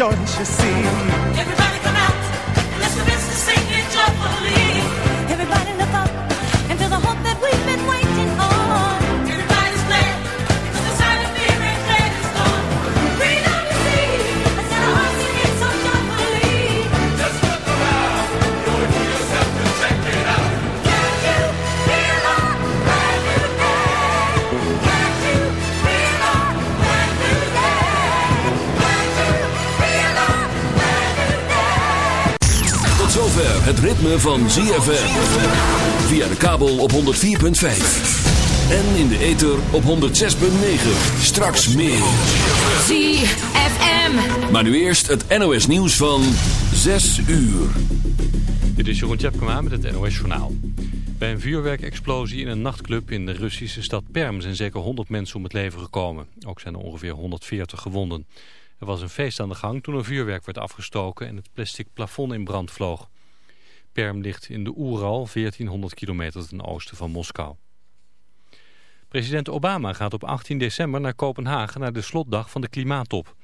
don't you see? Van ZFM. Via de kabel op 104.5. En in de ether op 106.9. Straks meer. ZFM. Maar nu eerst het NOS nieuws van 6 uur. Dit is Jeroen Tjepkema met het NOS Journaal. Bij een vuurwerkexplosie in een nachtclub in de Russische stad Perm zijn zeker 100 mensen om het leven gekomen. Ook zijn er ongeveer 140 gewonden. Er was een feest aan de gang toen er vuurwerk werd afgestoken en het plastic plafond in brand vloog. Perm ligt in de Oeral, 1400 kilometer ten oosten van Moskou. President Obama gaat op 18 december naar Kopenhagen naar de slotdag van de klimaattop.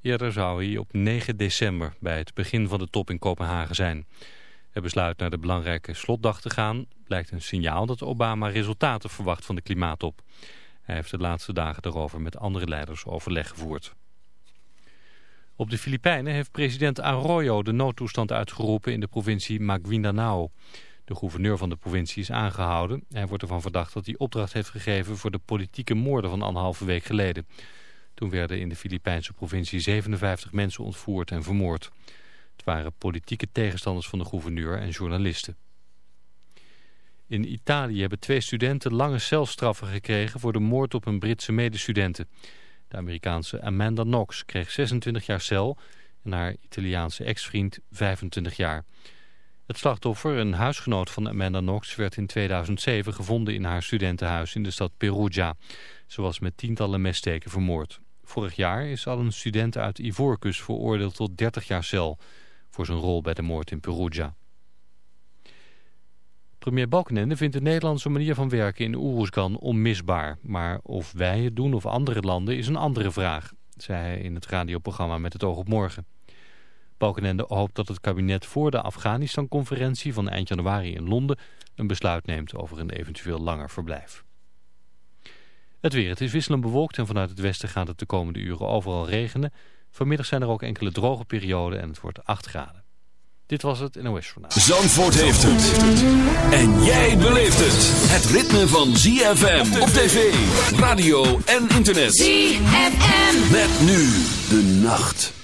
Eerder zou hij op 9 december bij het begin van de top in Kopenhagen zijn. Het besluit naar de belangrijke slotdag te gaan blijkt een signaal dat Obama resultaten verwacht van de klimaattop. Hij heeft de laatste dagen daarover met andere leiders overleg gevoerd. Op de Filipijnen heeft president Arroyo de noodtoestand uitgeroepen in de provincie Maguindanao. De gouverneur van de provincie is aangehouden. Hij wordt ervan verdacht dat hij opdracht heeft gegeven voor de politieke moorden van anderhalve week geleden. Toen werden in de Filipijnse provincie 57 mensen ontvoerd en vermoord. Het waren politieke tegenstanders van de gouverneur en journalisten. In Italië hebben twee studenten lange celstraffen gekregen voor de moord op een Britse medestudenten. De Amerikaanse Amanda Knox kreeg 26 jaar cel en haar Italiaanse ex-vriend 25 jaar. Het slachtoffer, een huisgenoot van Amanda Knox, werd in 2007 gevonden in haar studentenhuis in de stad Perugia. Ze was met tientallen messteken vermoord. Vorig jaar is al een student uit Ivoorkust veroordeeld tot 30 jaar cel voor zijn rol bij de moord in Perugia. Premier Balkenende vindt de Nederlandse manier van werken in Oeruzgan onmisbaar. Maar of wij het doen of andere landen is een andere vraag, zei hij in het radioprogramma Met het oog op morgen. Balkenende hoopt dat het kabinet voor de Afghanistan-conferentie van eind januari in Londen een besluit neemt over een eventueel langer verblijf. Het weer. Het is wisselend bewolkt en vanuit het westen gaat het de komende uren overal regenen. Vanmiddag zijn er ook enkele droge perioden en het wordt 8 graden. Dit was het NOS Journaal. Zandvoort heeft het. En jij beleeft het. Het ritme van ZFM op tv, radio en internet. ZFM. Met nu de nacht.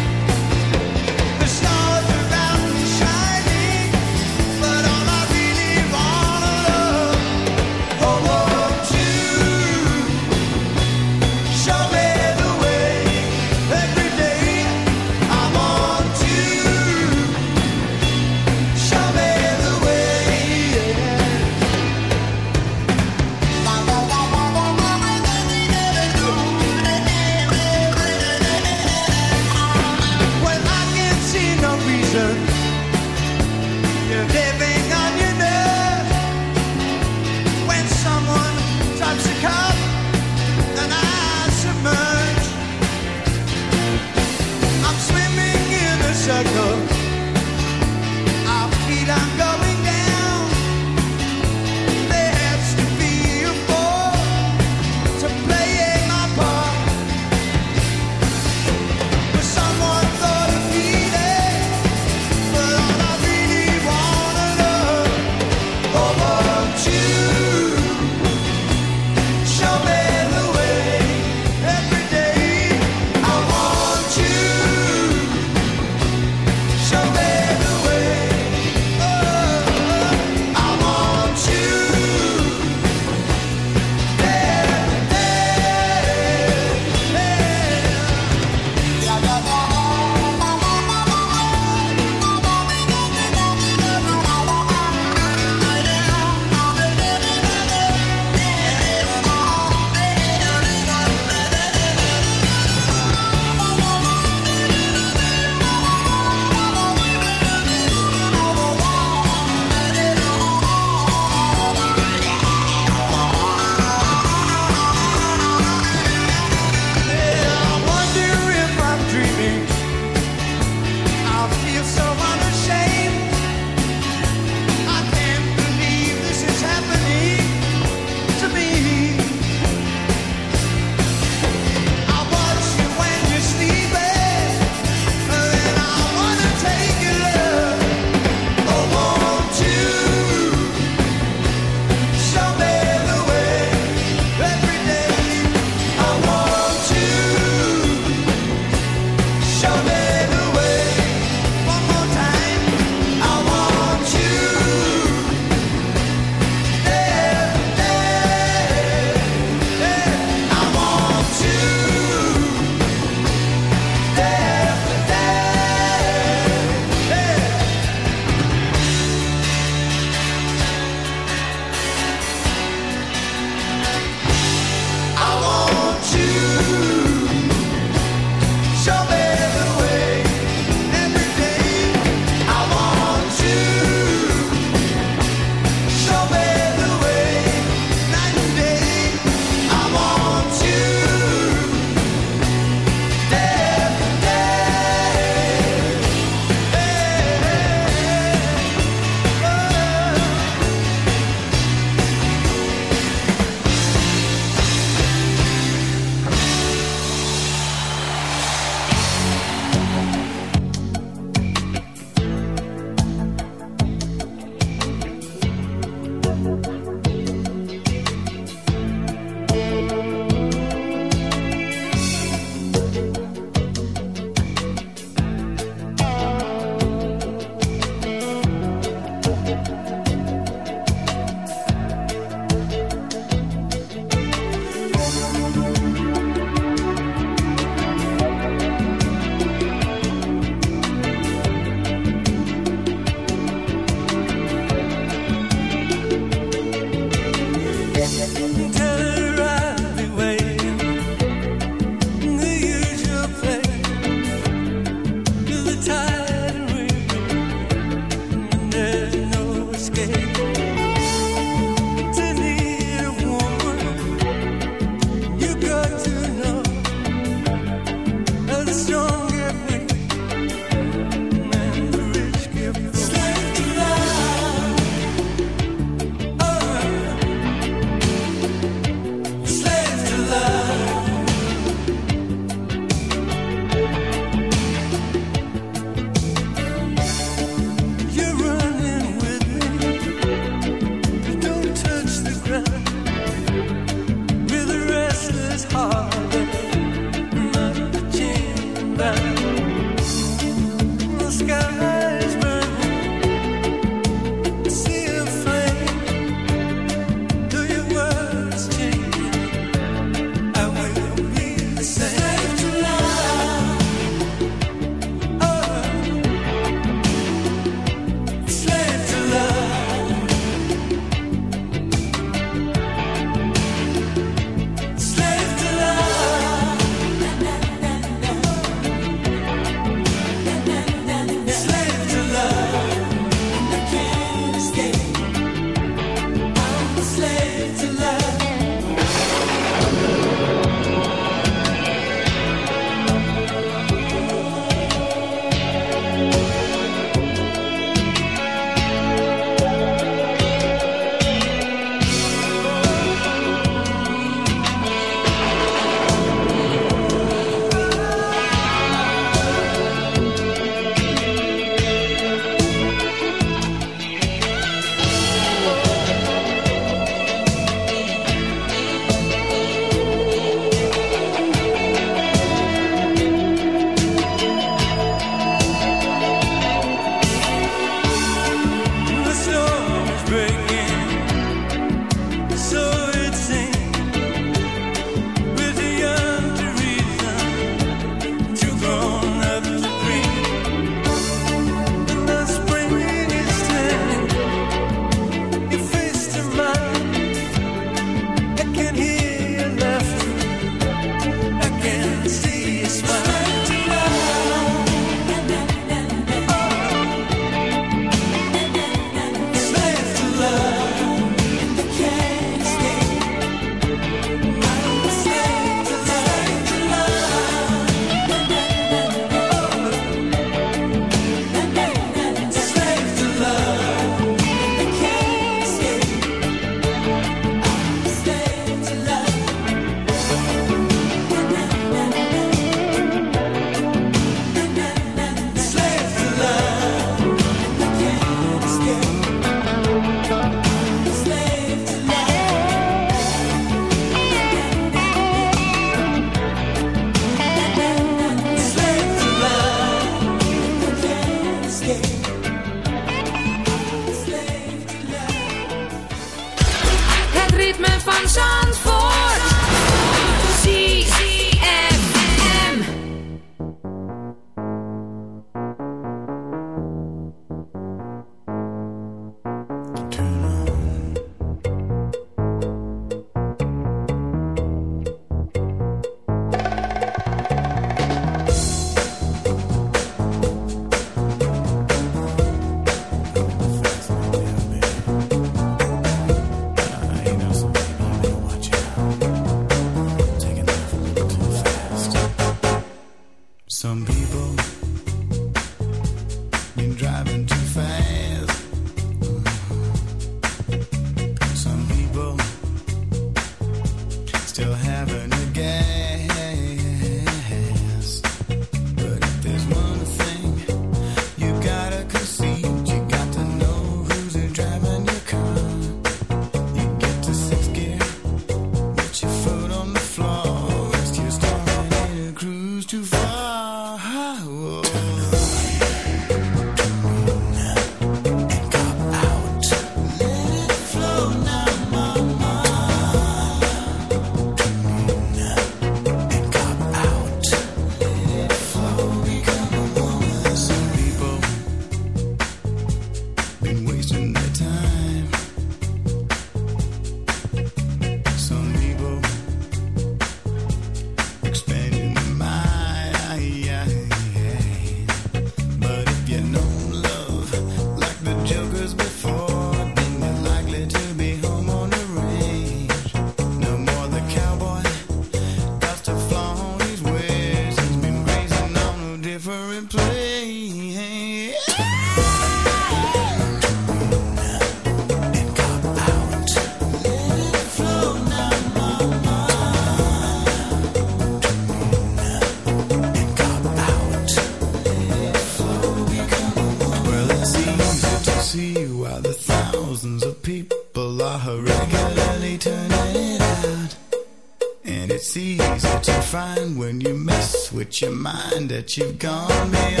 that you've gone beyond.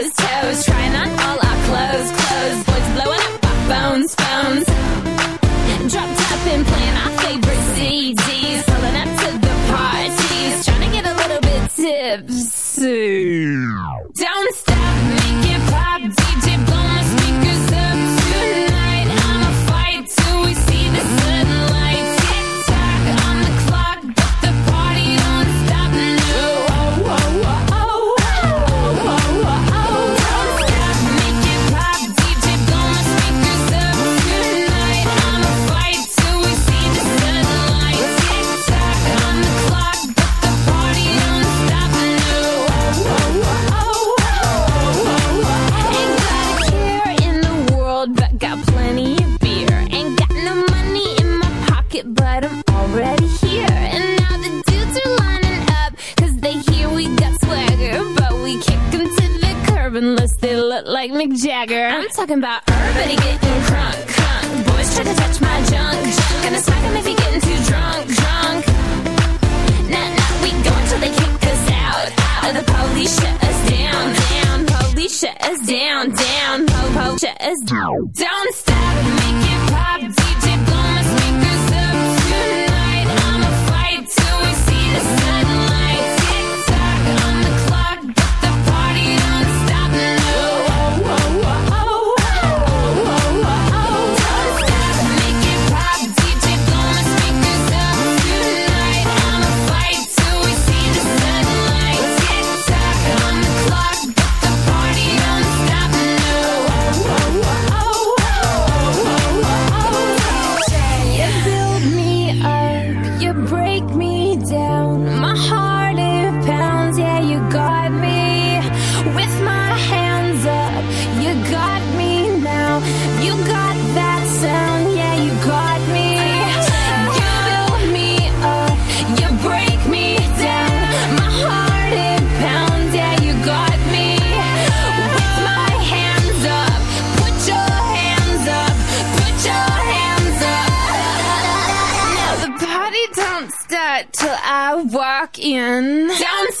talking about? in. Sounds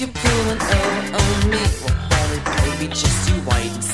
you're pulling over on me. Well, honey, baby, just you wait and see.